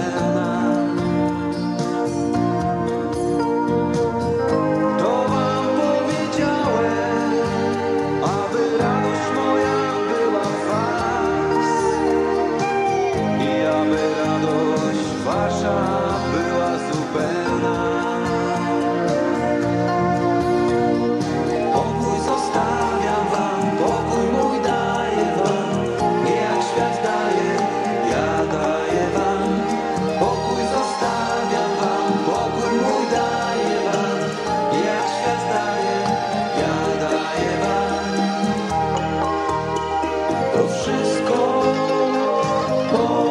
around. Oh.